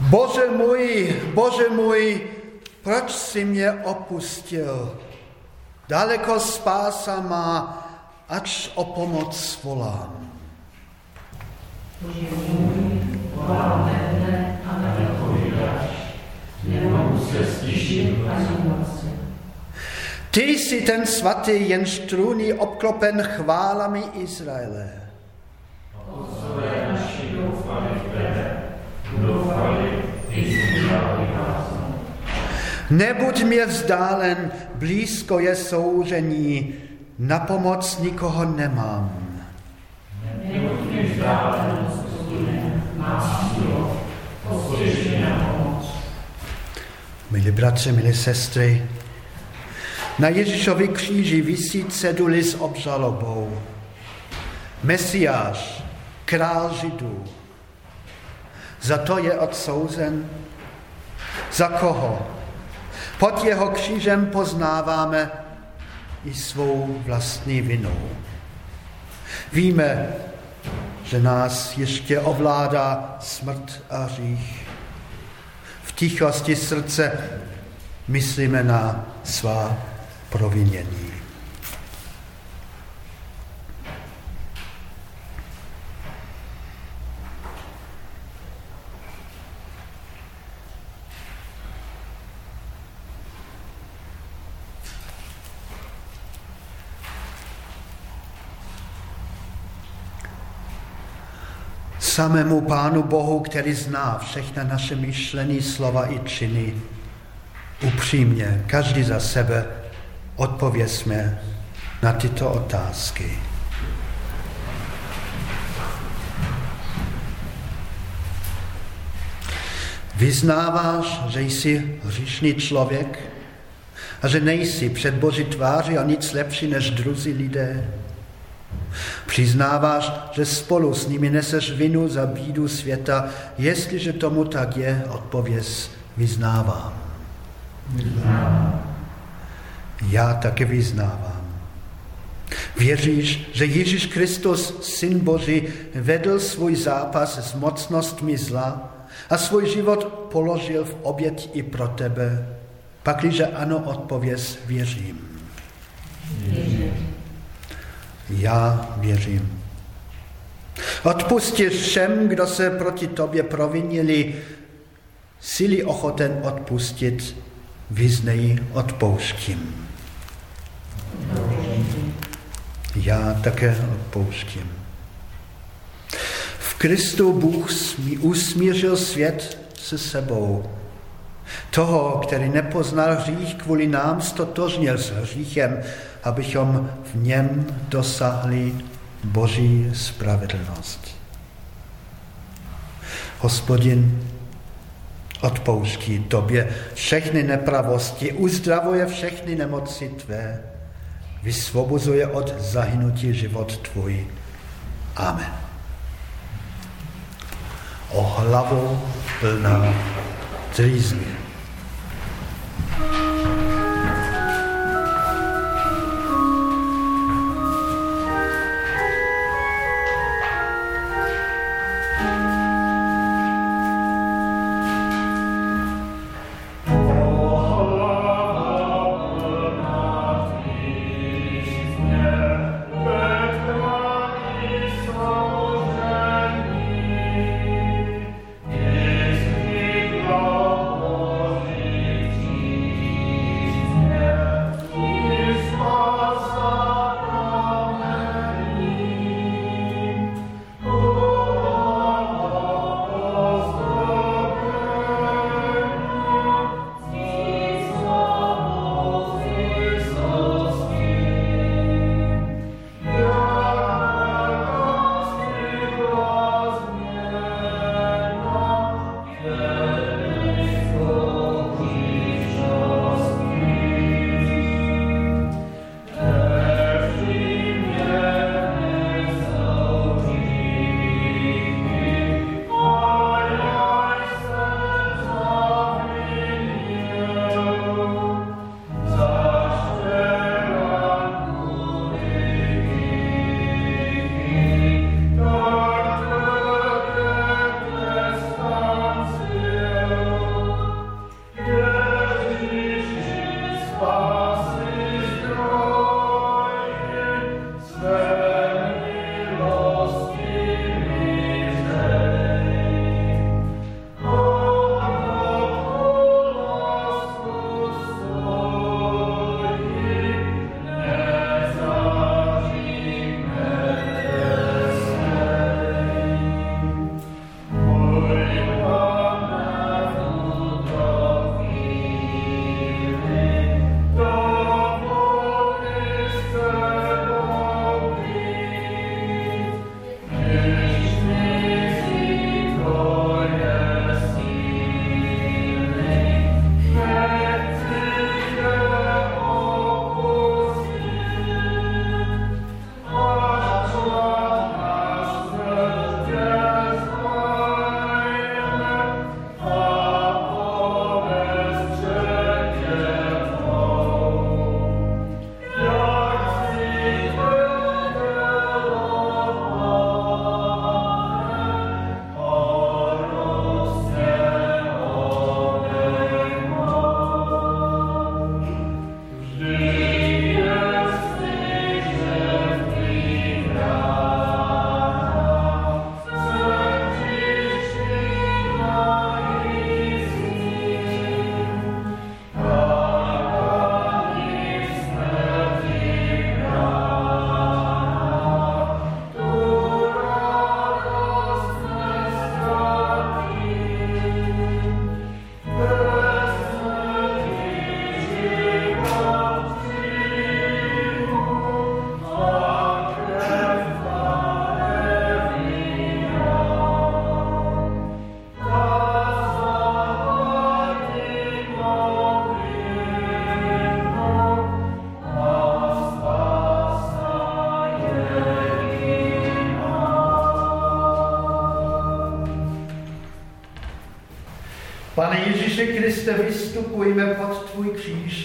Bože můj, Bože můj, proč jsi mě opustil? Daleko spása má, ač o pomoc volám. Bože můj, volám tebe a neodpovídáš. Se. Ty jsi ten svatý, jenž trůní obklopen chválami Izraele. Otcové naši doufali v tebe, doufali, ty jsi Nebuď mě vzdálen, blízko je souření, na pomoc nikoho nemám. Nebuď mě vzdálen, na pomoc. Milí bratři, milí sestry, na Ježíšovi kříži visí ceduly s obžalobou. Mesiáš, král židů. Za to je odsouzen. Za koho? Pod jeho křížem poznáváme i svou vlastní vinu. Víme, že nás ještě ovládá smrt a řích. V tichosti srdce myslíme na svá provinění. Samému Pánu Bohu, který zná všechna naše myšlení, slova i činy, upřímně, každý za sebe, odpověsme na tyto otázky. Vyznáváš, že jsi hříšný člověk a že nejsi před Boží tváří a nic lepší než druzí lidé? Přiznáváš, že spolu s nimi neseš vinu za bídu světa. Jestliže tomu tak je, odpověz vyznávám. Vyznávám. Já také vyznávám. Věříš, že Ježíš Kristus, Syn Boží, vedl svůj zápas s mocnostmi zla a svůj život položil v oběť i pro tebe? Pakliže ano, odpověz věřím. Věřím. Já věřím. Odpustíš všem, kdo se proti tobě provinili, síly ochoten odpustit, vyznej odpouštím. Já také odpouštím. V Kristu Bůh usmířil svět se sebou. Toho, který nepoznal hřích, kvůli nám stotožnil s hříchem, abychom v něm dosahli Boží spravedlnost. Hospodin odpouští tobě všechny nepravosti, uzdravuje všechny nemoci tvé, vysvobozuje od zahynutí život tvůj. Amen. O hlavu plná trýzně.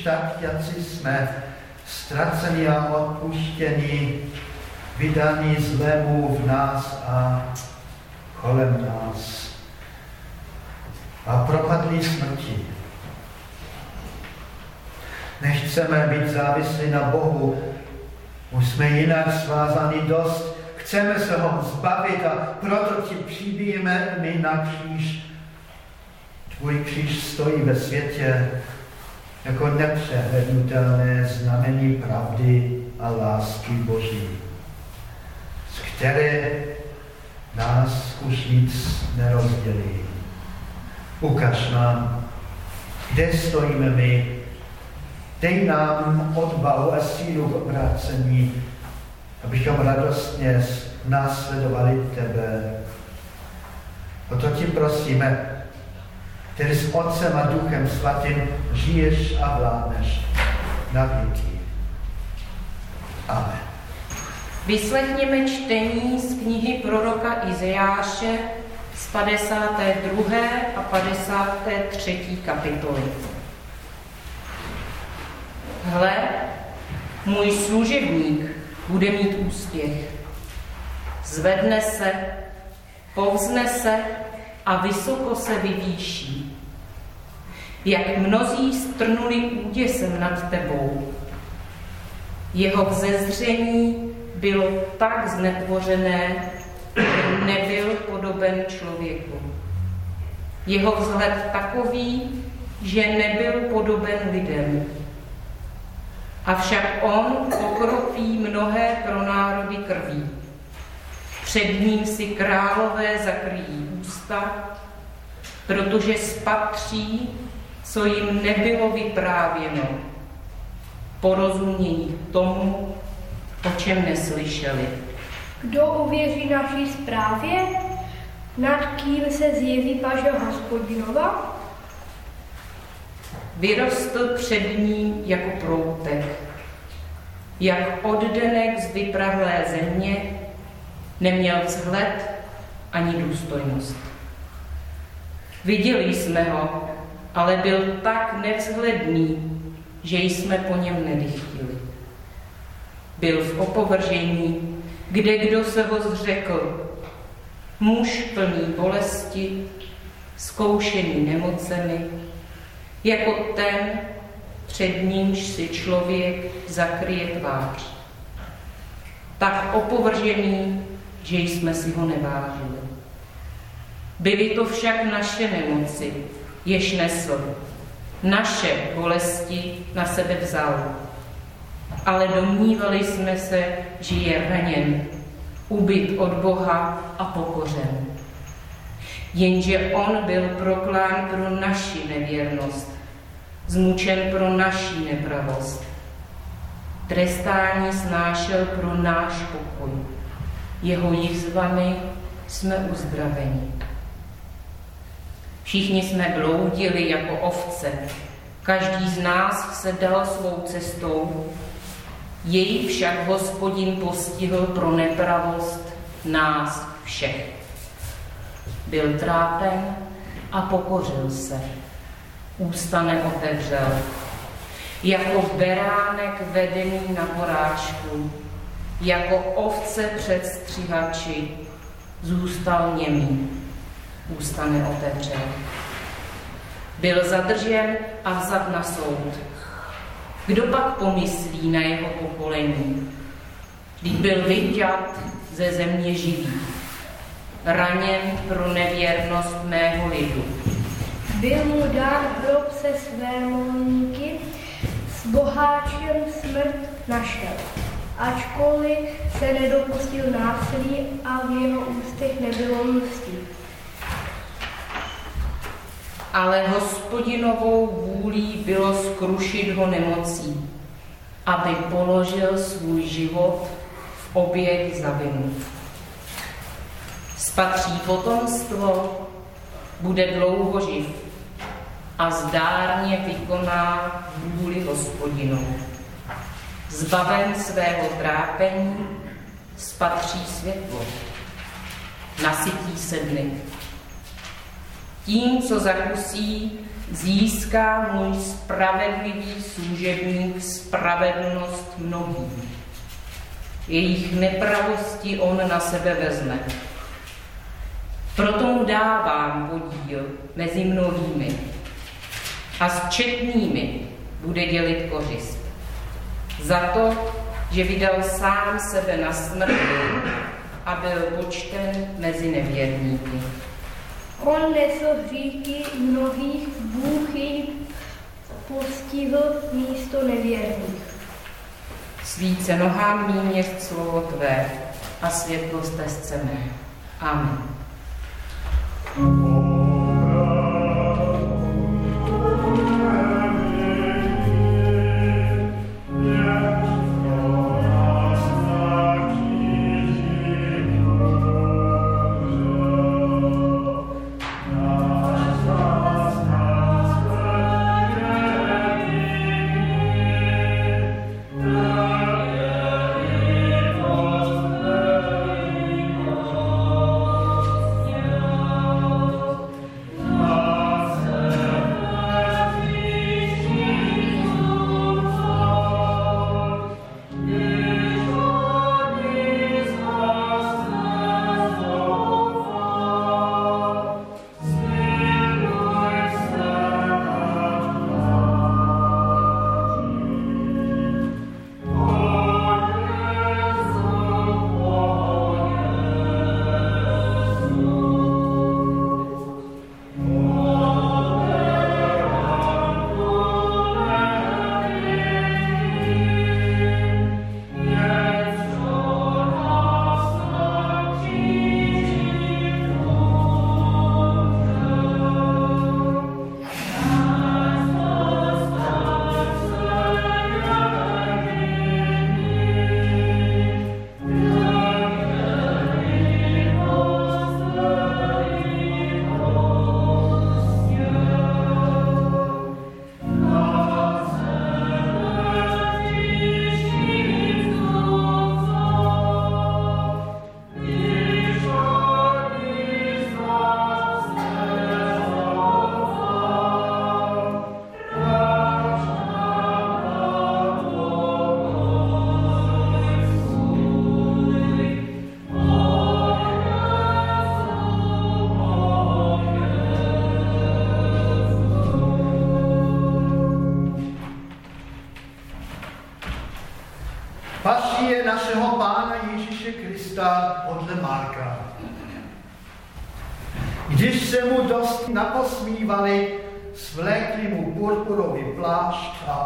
Tak, jak jsme, ztraceni a odpuštěni, vydaní zlému v nás a kolem nás. A propadli smrti. Nechceme být závislí na Bohu, už jsme jinak svázaní dost, chceme se ho zbavit a proto ti přibíjeme my na kříž Tvůj kříž stojí ve světě jako nepřehlednutelné znamení pravdy a lásky Boží, z které nás už nic nerozdělí. Ukaž nám, kde stojíme my, dej nám odvahu a sílu k obrácení, abychom radostně následovali Tebe. O to ti prosíme, který s Otcem a Duchem Svatým žiješ a vládneš na věky. Amen. Vyslechněme čtení z knihy proroka Izajáše z 52. a 53. kapitoly. Hle, můj služebník bude mít úspěch. Zvedne se, povzne se a vysoko se vyvýší. Jak mnozí strnuli úděsem nad tebou. Jeho vzezření bylo tak znetvořené, že nebyl podoben člověku. Jeho vzhled takový, že nebyl podoben lidem. Avšak on pokropí mnohé pro národy krví. Před ním si králové zakryjí ústa, protože spatří, co jim nebylo vyprávěno, porozumění tomu, o čem neslyšeli. Kdo uvěří naší zprávě? Nad kým se zjeví paže hospodinova? Vyrostl před ním jako proutek, jak oddenek z vyprahlé země, neměl vzhled ani důstojnost. Viděli jsme ho, ale byl tak nevzhledný, že jsme po něm nedychtili. Byl v opovržení, kde kdo se ho zřekl, muž plný bolesti, zkoušený nemocemi, jako ten, před nímž si člověk zakryje tvář. Tak opovržený že jsme si ho nevážili. Byly to však naše nemoci, jež nesl. Naše bolesti na sebe vzal. Ale domnívali jsme se, že je raněn, ubyt od Boha a pokořen. jenže on byl proklán pro naši nevěrnost, zmučen pro naší nepravost. Trestání snášel pro náš pokoj. Jeho jizvami jsme uzdraveni. Všichni jsme bloudili jako ovce, každý z nás se dal svou cestou, jej však hospodin postihl pro nepravost nás všech. Byl trápen a pokořil se. Ústa neotevřel. Jako beránek vedený na porážku, jako ovce před střihači, zůstal němý. Ústa neotevřel. Byl zadržen a vzat na soud. Kdo pak pomyslí na jeho pokolení? Když byl vyťat ze země živý, raněn pro nevěrnost mého lidu. Byl mu dán hrob se své molníky, s boháčem smrt našel. Ačkoliv se nedopustil násilí a v jeho ústech nebylo mstí. Ale hospodinovou vůlí bylo skrušit ho nemocí, aby položil svůj život v oběť za vinu. Spatří potomstvo, bude dlouho živ a zdárně vykoná vůli hospodinou. Zbaven svého trápení spatří světlo, nasytí se dny. Tím, co zakusí, získá můj spravedlivý služebník spravedlnost mnohých. Jejich nepravosti on na sebe vezme. Proto mu dávám podíl mezi mnohými a s četnými bude dělit kořist. Za to, že vydal sám sebe na smrt a byl počten mezi nevěrníky. On nesl hříchy mnohých, Bůh jej postihl místo nevěrných. Svíce nohám jest slovo tvé a světlo stezce mé. Amen.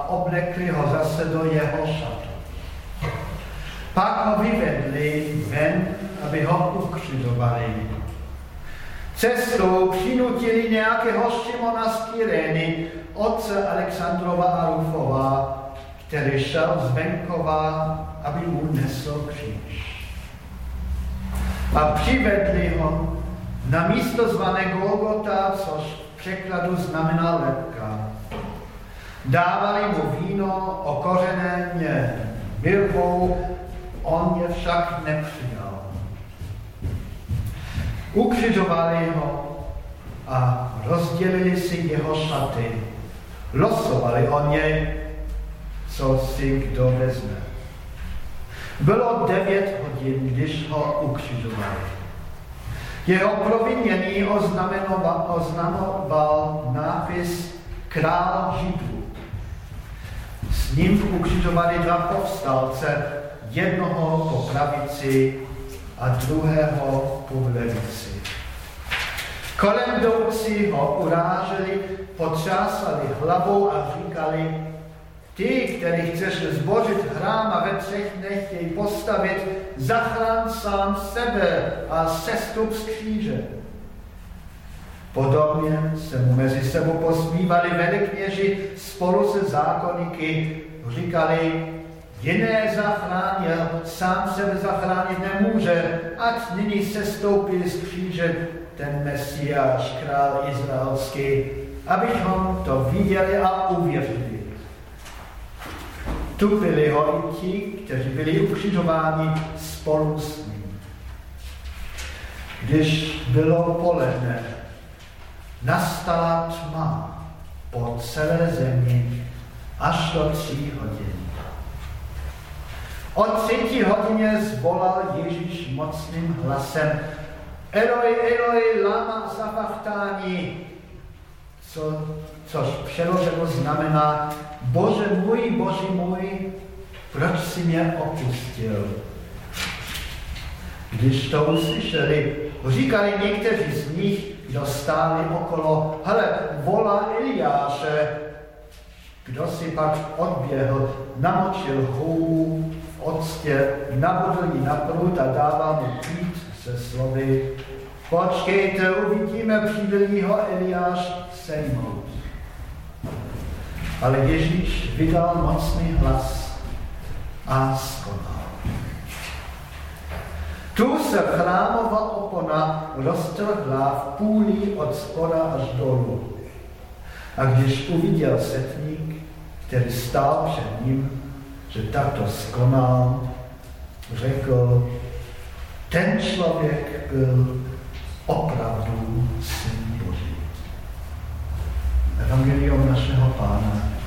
Oblekli ho zase do jeho šatu. Pak ho vyvedli ven, aby ho ukřidovali. Cestou přinutili nějakého Šimona z Kyrény, otce Alexandrova a Rufova, který šel z venkova, aby mu nesl kříž. A přivedli ho na místo zvané Golgota, což v překladu znamená lepka. Dávali mu víno okořené mirvou, on je však nepřijal. Ukřižovali ho a rozdělili si jeho šaty. Losovali o něj, co si kdo vezme. Bylo devět hodin, když ho ukřižovali. Jeho provinění oznamoval nápis Král Židů. S ním ukřižovali dva povstalce, jednoho po pravici a druhého po levici. Kolem jdoucí ho uráželi, potřásali hlavou a říkali, ty, který chceš zbořit chrám a ve třech dnech jej postavit, zachrán sám sebe a sestup z kříže. Podobně se mu mezi sebou posmívali velikněži spolu se zákoniky, říkali, jiné zachránil, sám sebe zachránit nemůže, ať nyní se stoupí z kříže ten Mesiáš, král izraelský, abychom to viděli a uvěřili. Tu byli ho i ti, kteří byli ukřižováni spolu s ním. Když bylo poledne, nastala tma po celé zemi až do tří hodin. O třetí hodině zvolal Ježíš mocným hlasem Eloi, Eloi, lama sabachthani, co, což přeloženo znamená Bože můj, Bože můj, proč si mě opustil? Když to uslyšeli, říkali někteří z nich, kdo stáli okolo, hele, volá Eliáše. Kdo si pak odběhl, namočil hůl v octě, nabudl ji na prut a dával mu pít se slovy Počkejte, uvidíme, přijde ho Eliáš sejmout. Ale Ježíš vydal mocný hlas a skonal. Tu se chrámová opona roztrhla v půli od spoda až dolů. A když uviděl setník, který stál před ním, že takto skonal, řekl, ten člověk byl opravdu syn Boží. Evangelium našeho Pána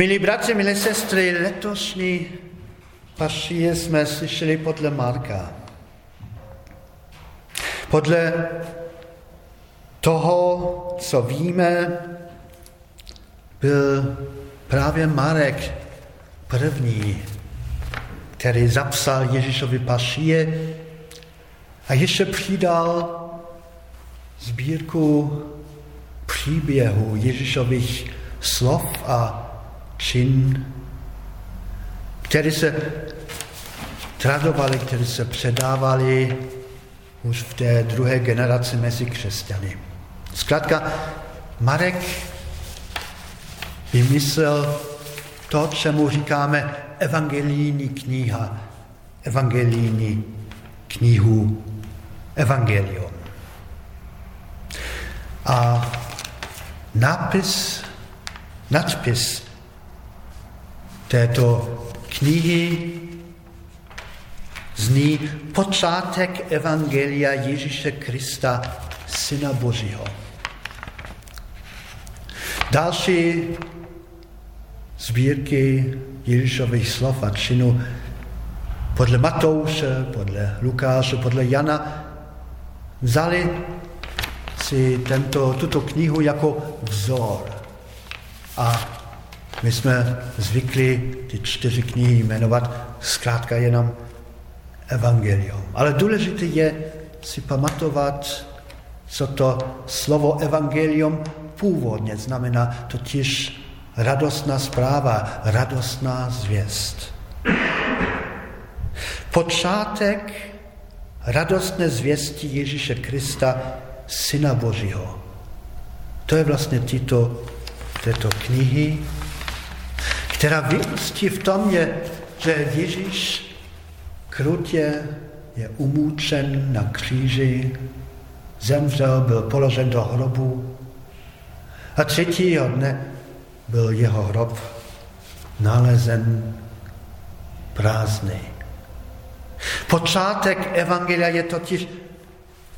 Milí bratři, milé sestry, letošní pašie jsme slyšeli podle Marka. Podle toho, co víme, byl právě Marek první, který zapsal Ježíšovi pašie a ještě přidal sbírku příběhů Ježíšových slov a čin, které se tradovali, které se předávali už v té druhé generaci mezi křesťany. Zkrátka, Marek vymyslel to, čemu říkáme evangelijní kniha, evangelijní knihu Evangelium. A nápis, nadpis této knihy zní počátek Evangelia Ježíše Krista, Syna Božího. Další sbírky Ježíšových slov a činu podle Matouše, podle Lukáše, podle Jana vzali si tento, tuto knihu jako vzor. A my jsme zvykli ty čtyři knihy jmenovat zkrátka jenom evangelium. Ale důležité je si pamatovat, co to slovo evangelium původně znamená, totiž radostná zpráva, radostná zvěst. Počátek radostné zvěsti Ježíše Krista, Syna Božího. To je vlastně tyto, této knihy, která vyústí v tom, je, že Ježíš krutě je umůčen na kříži, zemřel, byl položen do hrobu a třetího dne byl jeho hrob nalezen prázdný. Počátek Evangelia je totiž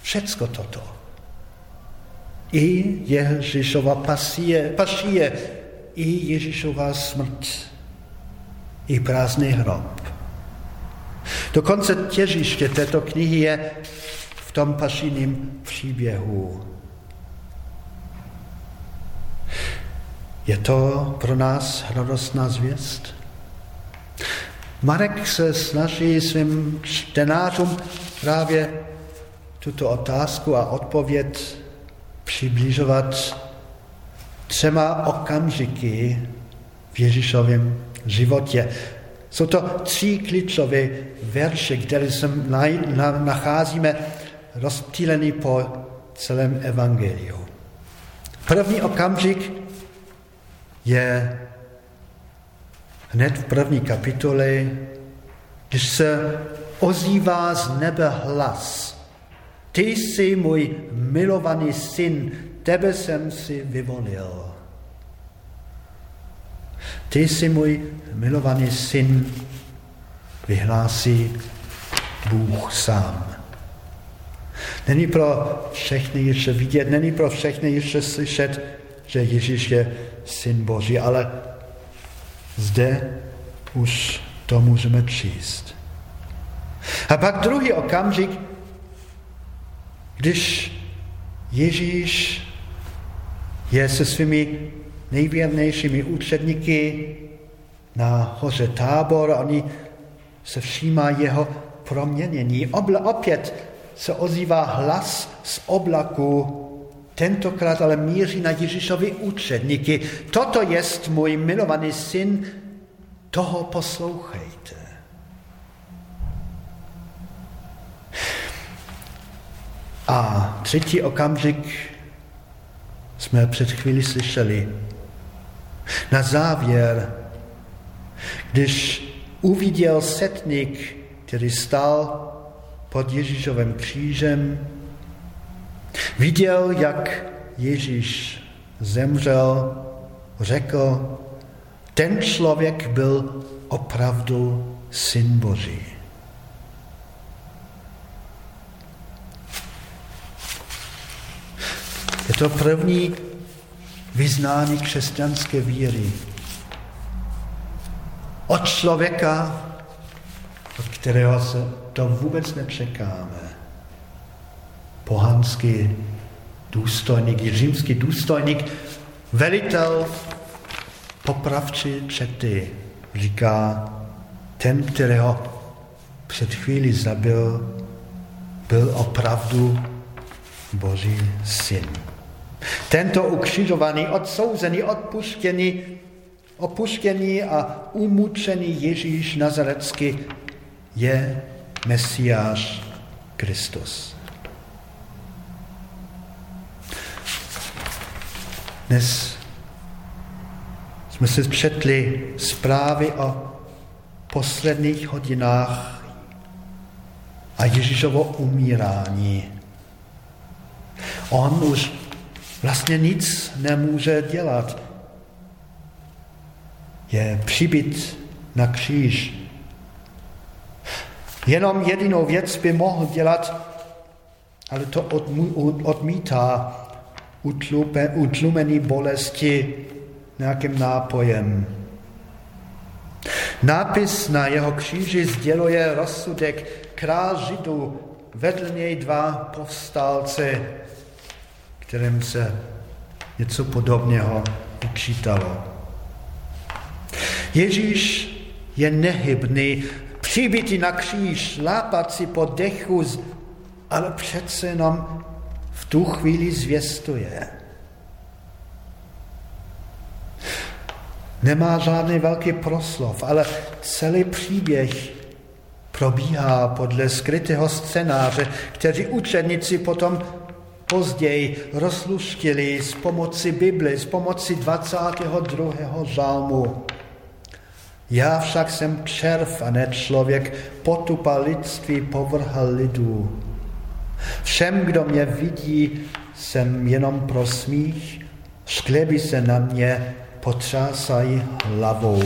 všecko toto. I Ježíšova pasie, pašie, i Ježíšova smrt, i prázdný hrob. Dokonce těžiště této knihy je v tom pašiném příběhu. Je to pro nás radostná zvěst? Marek se snaží svým čtenářům právě tuto otázku a odpověď přibližovat třema okamžiky v Ježíšovém životě. Jsou to tři klíčové verše, které se nacházíme rozptýlený po celém evangeliu. První okamžik je hned v první kapitole, když se ozývá z nebe hlas. Ty jsi můj milovaný syn, tebe jsem si vyvolil. Ty jsi můj milovaný syn, vyhlásí Bůh sám. Není pro všechny ještě vidět, není pro všechny ještě slyšet, že Ježíš je syn Boží, ale zde už to můžeme číst. A pak druhý okamžik, když Ježíš je se svými nejvěrnějšími učedníky na hoře tábor oni se všímá jeho proměnění. Obla, opět se ozývá hlas z oblaku, tentokrát ale míří na Ježíšovi učedníky. Toto je můj milovaný syn, toho poslouchejte. A třetí okamžik jsme před chvíli slyšeli. Na závěr, když uviděl setník, který stál pod Ježíšovým křížem, viděl, jak Ježíš zemřel, řekl, ten člověk byl opravdu syn Boží. Je to první vyznání křesťanské víry. Od člověka, od kterého se to vůbec nečekáme. Pohanský důstojník, římský důstojník, velitel popravči čety, říká, ten, kterého před chvíli zabil, byl opravdu Boží syn. Tento ukřižovaný, odsouzený, odpuštěný, opuštěný a umučený Ježíš Nazarecký je Mesiáš Kristus. Dnes jsme si četli zprávy o posledních hodinách a Ježíšovo umírání. On už vlastně nic nemůže dělat. Je přibyt na kříž. Jenom jedinou věc by mohl dělat, ale to odmítá utlumený bolesti nějakým nápojem. Nápis na jeho kříži sděluje rozsudek král Židů, vedl něj dva povstalce, kterým se něco podobného učítalo. Ježíš je nehybný, přibitý na kříž, lápací po dechu, ale přece jenom v tu chvíli zvěstuje. Nemá žádný velký proslov, ale celý příběh probíhá podle skrytého scénáře, který učedníci potom později rozluštili s pomocí Bible, s pomocí 22. žalmu. Já však jsem červ a ne člověk, potupa lidství povrhal lidu. Všem, kdo mě vidí, jsem jenom pro smích, škleby se na mě, potřásají hlavou.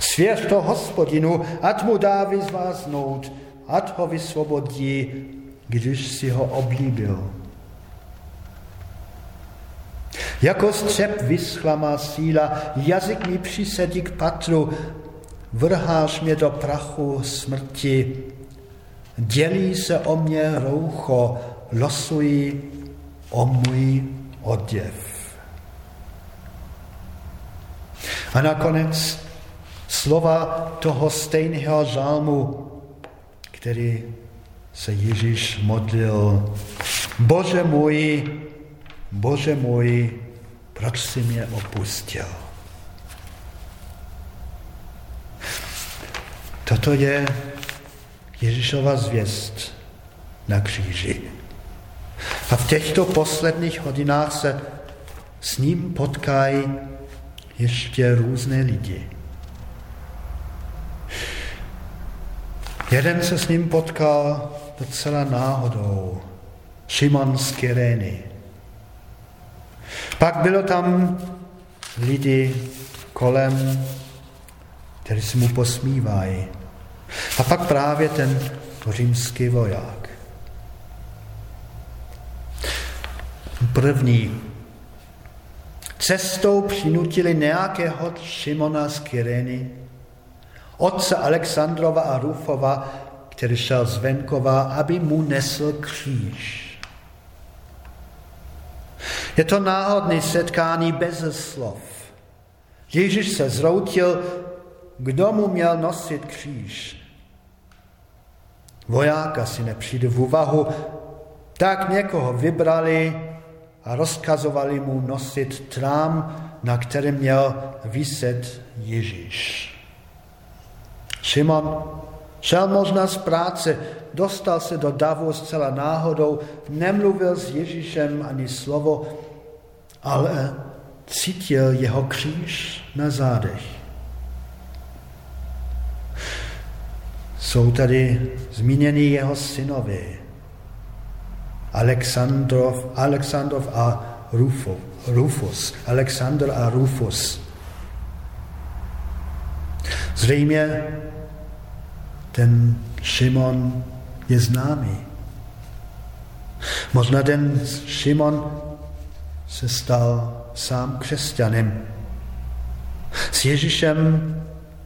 Svěř to hospodinu, ať mu dá vyzváznout, ať ho vysvobodí, když si ho oblíbil. Jako střep vyschla má síla, jazyk mi přisedí k patru, vrháš mě do prachu smrti. Dělí se o mě roucho, losují o můj oděv. A nakonec slova toho stejného žálmu, který se Ježíš modlil. Bože můj, Bože můj, proč jsi mě opustil? Toto je Ježíšova zvěst na kříži. A v těchto posledních hodinách se s ním potkají ještě různé lidi. Jeden se s ním potkal docela náhodou. Šimon z Kyrény. Pak bylo tam lidi kolem, kteří se mu posmívají. A pak právě ten římský voják. První cestou přinutili nějakého Šimona z Kyreny, otce Alexandrova a Rufova, který šel z venkova, aby mu nesl kříž. Je to náhodné setkání bez slov. Ježíš se zroutil, kdo mu měl nosit kříž. Vojáka si nepřijde v úvahu, tak někoho vybrali a rozkazovali mu nosit trám, na kterém měl vyset Ježíš. Šimon šel možná z práce, dostal se do davu zcela náhodou, nemluvil s Ježíšem ani slovo, ale cítil jeho kříž na zádech. Jsou tady zmíněni jeho synovi, Alexandrov, Alexandrov a Rufus, Rufus. Alexander a Rufus. Zřejmě ten Šimon je známý. Možná ten Šimon se stal sám křesťanem. S Ježíšem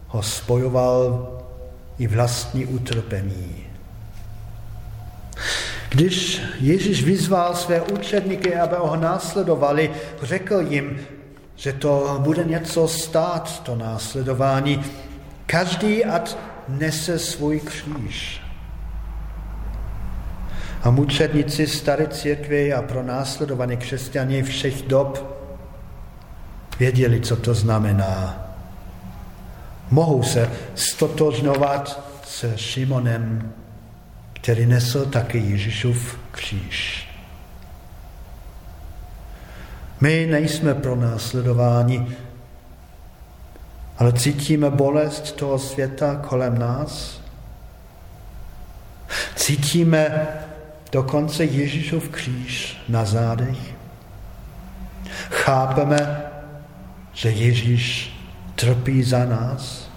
ho spojoval i vlastní utrpení. Když Ježíš vyzval své učedníky, aby ho následovali, řekl jim, že to bude něco stát, to následování. Každý ať nese svůj kříž. A mučedníci staré církvy a pro následované křesťany všech dob věděli, co to znamená. Mohou se stotožňovat se Šimonem, který nesl taky Ježíšův kříž. My nejsme pro následování, ale cítíme bolest toho světa kolem nás. Cítíme dokonce Ježíšův kříž na zádech. Chápeme, že Ježíš trpí za nás.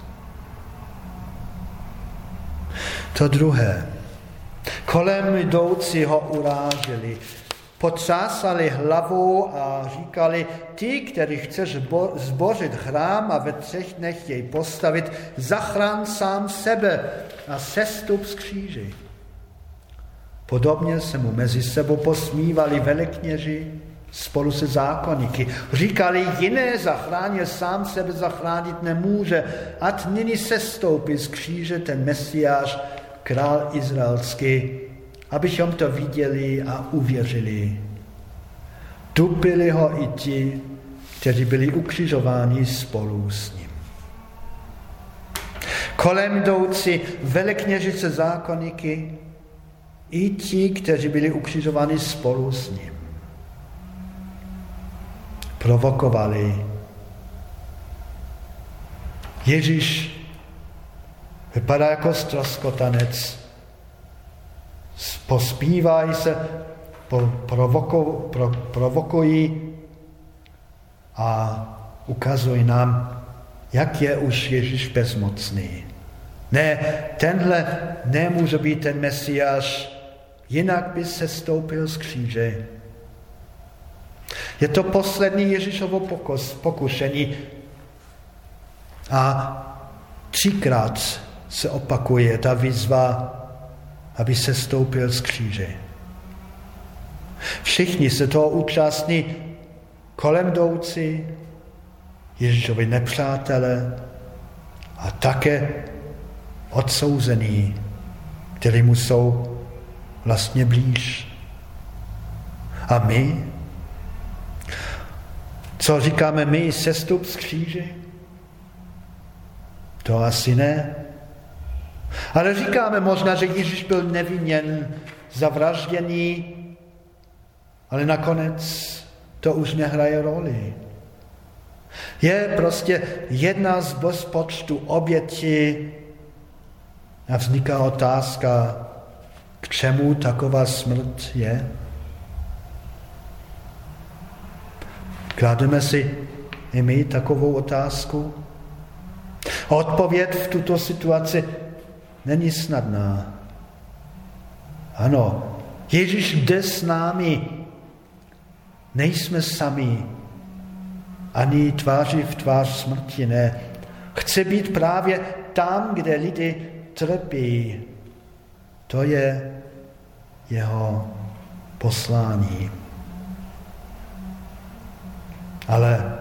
To druhé. Kolem jdoucí ho uráželi, potřásali hlavou a říkali, ty, který chceš zbořit chrám a ve třech dnech jej postavit, zachrán sám sebe a sestup z kříži. Podobně se mu mezi sebou posmívali velekněži spolu se zákonníky. Říkali, jiné zachránil, sám sebe zachránit nemůže, ať nyní se stoupí z kříže ten Mesiáš, král izraelský, abychom to viděli a uvěřili. Tupili ho i ti, kteří byli ukřižováni spolu s ním. Kolem jdoucí velekněžice zákonníky i ti, kteří byli ukřižováni spolu s ním. Provokovali. Ježíš vypadá jako stroskotanec. Pospívají se, provokují, pro, provokují a ukazují nám, jak je už Ježíš bezmocný. Ne, tenhle nemůže být ten Mesiáš, jinak by se stoupil z kříže. Je to poslední Ježíšovo pokus, pokušení a třikrát se opakuje ta výzva, aby se stoupil z kříže. Všichni se toho účastní kolem jdoucí, Ježíšovi nepřátelé a také odsouzený, který mu jsou vlastně blíž. A my? Co říkáme my, sestup z kříže? To asi ne. Ale říkáme možná, že Ježíš byl nevinněn, zavražděný, ale nakonec to už nehraje roli. Je prostě jedna z bezpočtu oběti a vzniká otázka, k čemu taková smrt je. Klademe si i my takovou otázku? Odpověď v tuto situaci není snadná. Ano, Ježíš jde s námi. Nejsme sami. Ani tváři v tvář smrti ne. Chce být právě tam, kde lidi trpí. To je jeho poslání. Ale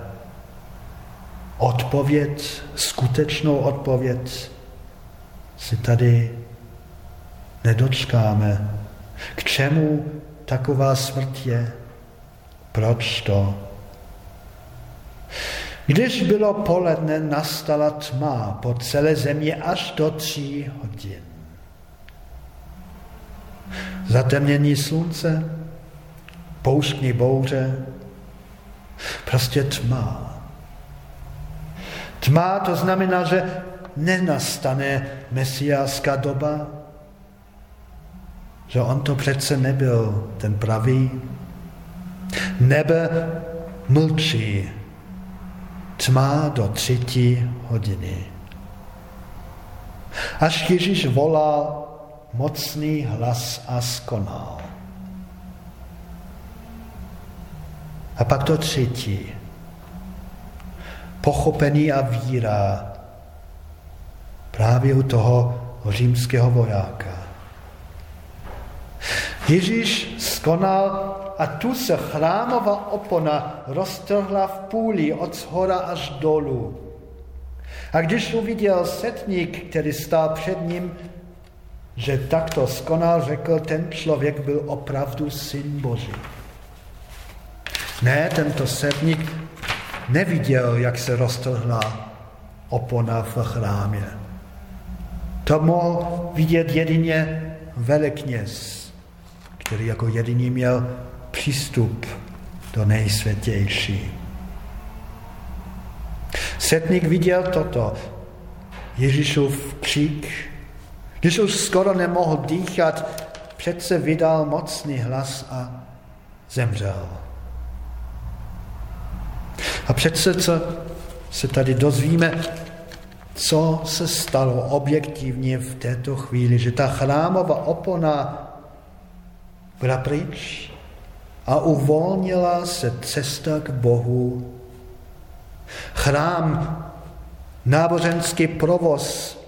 odpověď, skutečnou odpověď si tady nedočkáme. K čemu taková smrt je? Proč to? Když bylo poledne, nastala tma po celé zemi až do tří hodin. Zatemnění slunce, pouštní bouře, prostě tma. Tma to znamená, že nenastane mesiánská doba, že on to přece nebyl ten pravý. Nebe mlčí, tma do třetí hodiny. Až Ježíš volá mocný hlas a skonal. A pak to třetí. Pochopení a víra Právě u toho římského vojáka. Ježíš skonal a tu se chrámová opona roztrhla v půli od shora až dolů. A když uviděl setník, který stál před ním, že takto skonal, řekl, ten člověk byl opravdu syn Boží. Ne, tento setník neviděl, jak se roztrhla opona v chrámě. To mohl vidět jedině velekněz, který jako jediný měl přístup do nejsvětější. Setník viděl toto, Ježíšův křík. Když už skoro nemohl dýchat, přece vydal mocný hlas a zemřel. A přece, co se tady dozvíme, co se stalo objektivně v této chvíli, že ta chrámová opona byla pryč a uvolnila se cesta k Bohu. Chrám, náboženský provoz,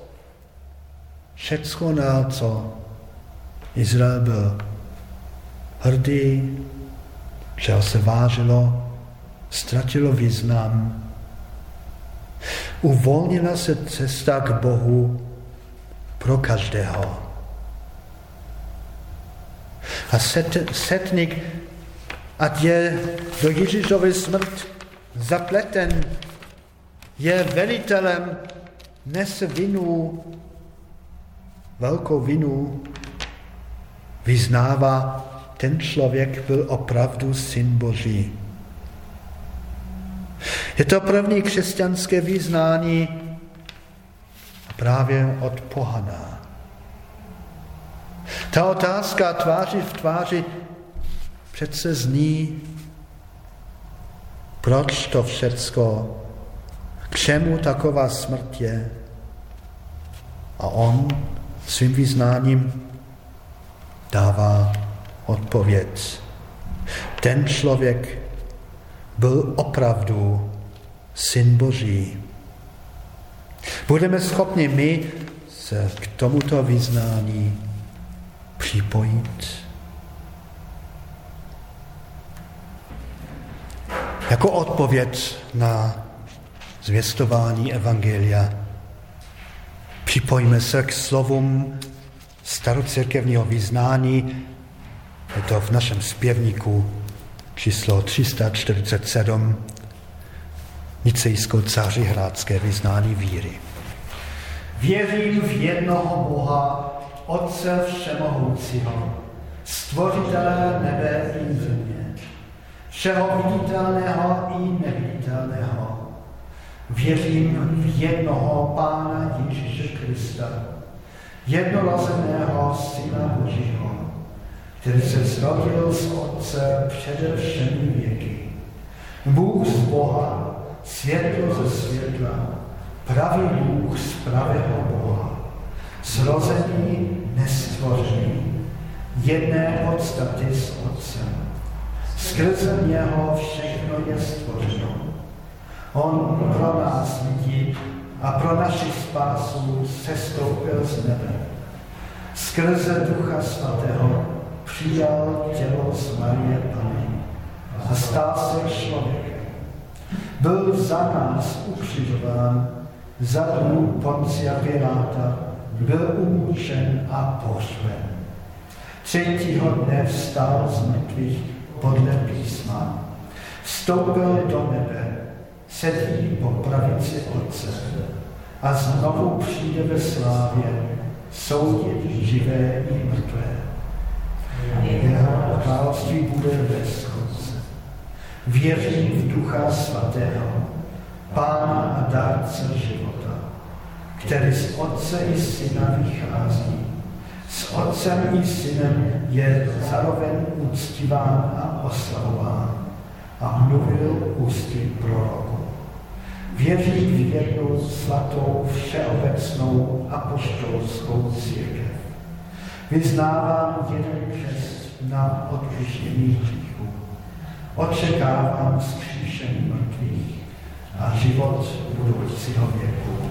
všecko na co Izrael byl hrdý, čeho se vážilo, ztratilo význam. Uvolnila se cesta k Bohu pro každého. A set, setník, ať je do Ježíšovy smrt zapleten, je velitelem, nese vinu, velkou vinu, vyznává, ten člověk byl opravdu syn Boží. Je to první křesťanské vyznání právě od pohana. Ta otázka tváři v tváři přece zní, proč to všecko, k čemu taková smrt je. A on svým vyznáním dává odpověď. Ten člověk byl opravdu syn Boží. Budeme schopni my se k tomuto vyznání připojit. Jako odpověď na zvěstování Evangelia připojíme se k slovům starocirkevního vyznání, je to v našem zpěvníku číslo 347, nicejskou hrádské vyznání víry. Věřím v jednoho Boha, Otce Všemohoucího, Stvořitele nebe i země, všeho viditelného i neviditelného. Věřím v jednoho Pána Ježíše Krista, jednorozeného Syna Božího, který se zrodil z Otce přede všemi věky. Bůh z Boha, světlo ze světla, pravý Bůh z pravého Boha zrozený, nestvořený, jedné podstaty s Otcem. Skrze něho všechno je stvořeno. On pro nás lidi a pro naši spásu sestoupil z nebe. Skrze Ducha Svatého přijal tělo z Marie Pany a stal se člověkem. Byl za nás ukřižován za dnů Poncia Piláta byl umučen a pohřben. Třetího dne vstal z mrtvých podle písma. Vstoupil do nebe, sedí po pravici Otce a znovu přijde ve slávě soudit živé i mrtvé. Jeho království bude ve schodce. Věřím v Ducha Svatého, Pána a dárce života který z Otce i Syna vychází. S Otcem i Synem je zároveň uctiván a oslavován a mluvil ústy proroku. Věří v jednu svatou všeobecnou apoštolskou církev. Vyznávám jeden křest na odpuštění hříchů. Očekávám zkříšení mrtvých a život budoucího věku.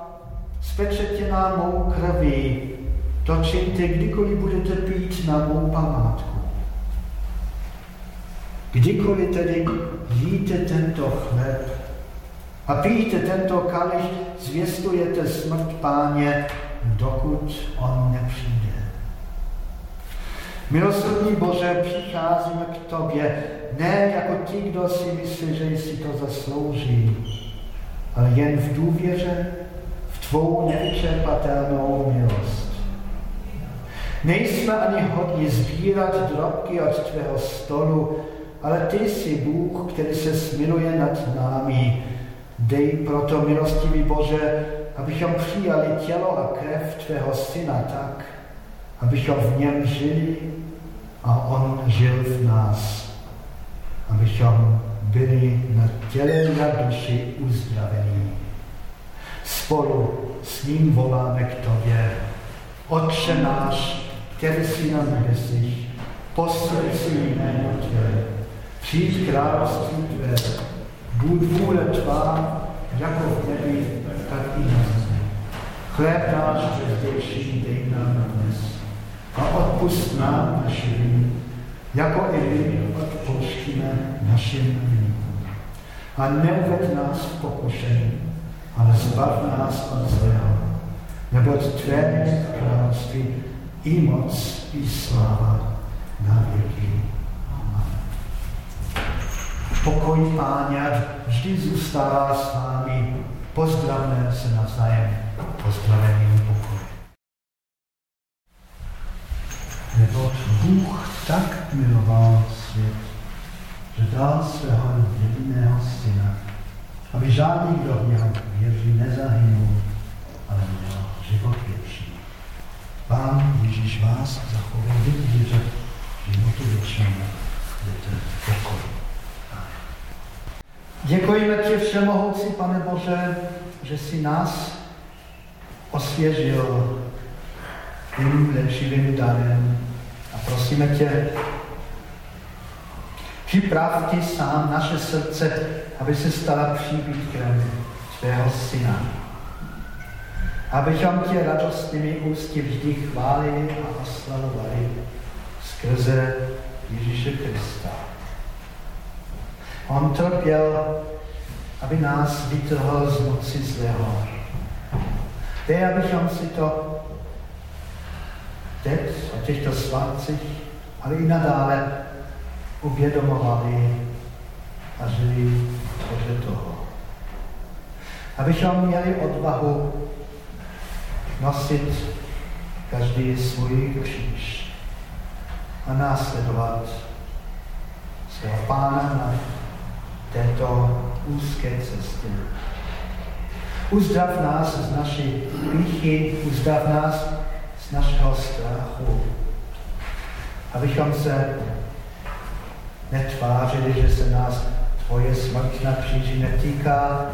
spečetěná mou krví. To čiňte, kdykoliv budete pít na mou památku. Kdykoliv tedy jíte tento chleb a pijte tento kalich, zvěstujete smrt páně, dokud on nepřijde. Milosrdný Bože, přicházíme k Tobě, ne jako ti, kdo si myslí, že si to zaslouží, ale jen v důvěře v Tvou nevyčerpatelnou milost. Nejsme ani hodni sbírat drobky od Tvého stolu, ale Ty jsi Bůh, který se smiluje nad námi. Dej proto, milostivý Bože, abychom přijali tělo a krev Tvého Syna tak, abychom v něm žili a on žil v nás, abychom byli na těle a duši uzdravení. Spolu s ním voláme k tobě. Otče náš, který jsi na nebesích, poslej si jméno Tvé, přijď království Tvé, buď vůle Tvá, jako v nebi, tak i na zemi. Chléb náš zdejší dej nám dnes a odpust nám naše viny, jako i my odpouštíme našim viníkům. A neuved nás v pokušení, ale zbav nás od zlého, neboť Tvé království i moc, i sláva na věky. Amen. Pokoj Páně vždy zůstává s vámi. Pozdravme se navzájem pozdravením pokoje. Neboť Bůh tak miloval svět, že dal svého jediného syna, aby žádný, kdo v něho věří, nezahynul, ale měl život věčný. Pán Ježíš vás zachová víře životu věčnému. Děkujeme. Děkujeme ti všemohoucí, pane Bože, že jsi nás osvěžil tím léčivým darem. A prosíme tě, připrav ty sám naše srdce, aby se stala příbytkem svého syna. Abychom tě radostnými ústy vždy chválili a oslavovali skrze Ježíše Krista. On trpěl, aby nás vytrhl z moci zlého. Dej, abychom si to teď o těchto svátcích, ale i nadále uvědomovali a žili podle toho. Abychom měli odvahu nosit každý svůj kříž a následovat svého pána na této úzké cestě. Uzdrav nás z naší píchy, uzdrav nás z našeho strachu, abychom se netvářili, že se nás tvoje smrt na kříži netýká,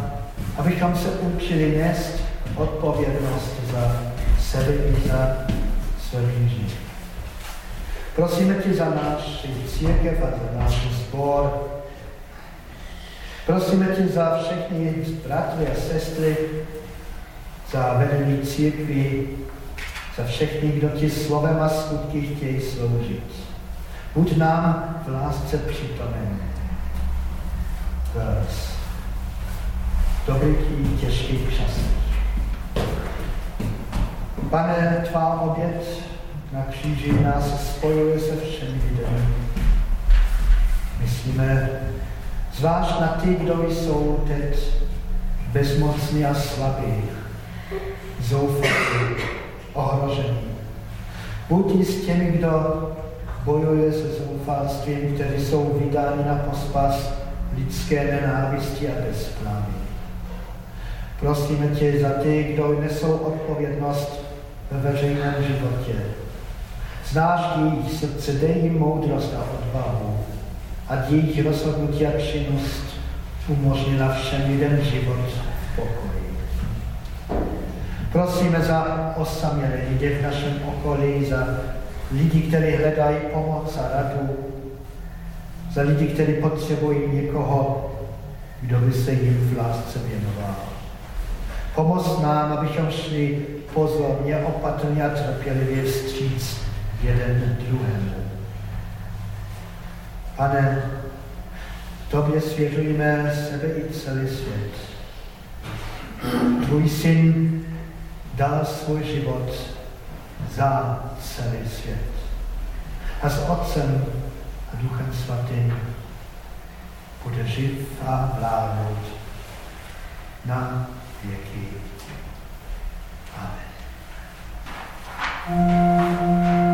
abychom se učili nést odpovědnost za sebe i za své blížní. Prosíme tě za náš církev a za náš sbor. Prosíme tě za všechny bratry a sestry, za vedení církví, za všechny, kdo ti slovem a skutky chtějí sloužit. Buď nám v lásce přítomen. I těžkých časech. Pane, tvá oběd na kříži nás spojuje se všemi lidmi. Myslíme zvlášť na ty, kdo jsou teď bezmocní a slabí, zoufalí, ohrožení. Buď s těmi, kdo bojuje se zoufalstvím, kteří jsou vydáni na pospas lidské nenávisti a bezprávy. Prosíme tě za ty, kdo nesou odpovědnost ve veřejném životě. Znáš jejich srdce, dej jim moudrost a odvahu, a jejich rozhodnutí a činnost umožnila všem jeden život v pokoji. Prosíme za osamělé lidi v našem okolí, za lidi, kteří hledají pomoc a radu, za lidi, kteří potřebují někoho, kdo by se jim v lásce věnoval. Pomoz nám, abychom šli pozorně, opatrně a trpělivě vstříc jeden druhému. Pane, Tobě svěřujeme sebe i celý svět. Tvůj syn dal svůj život za celý svět. A s Otcem a Duchem Svatým bude živ a vládnout na věky. Amen.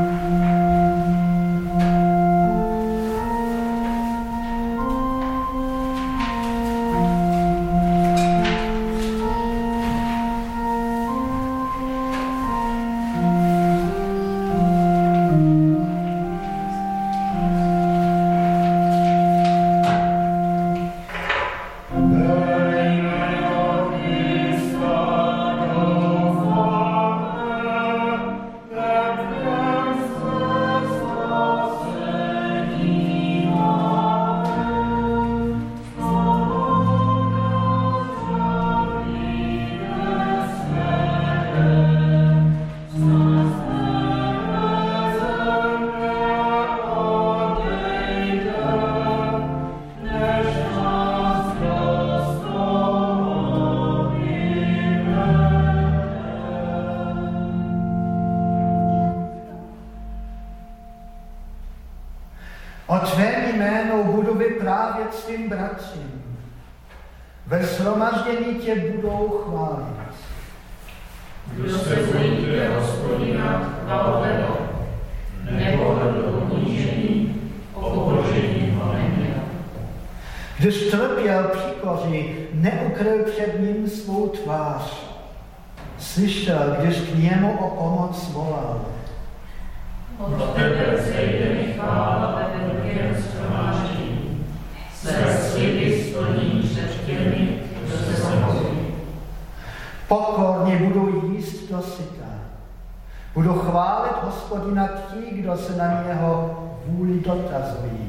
Ti, kdo se na něho vůli dotazují.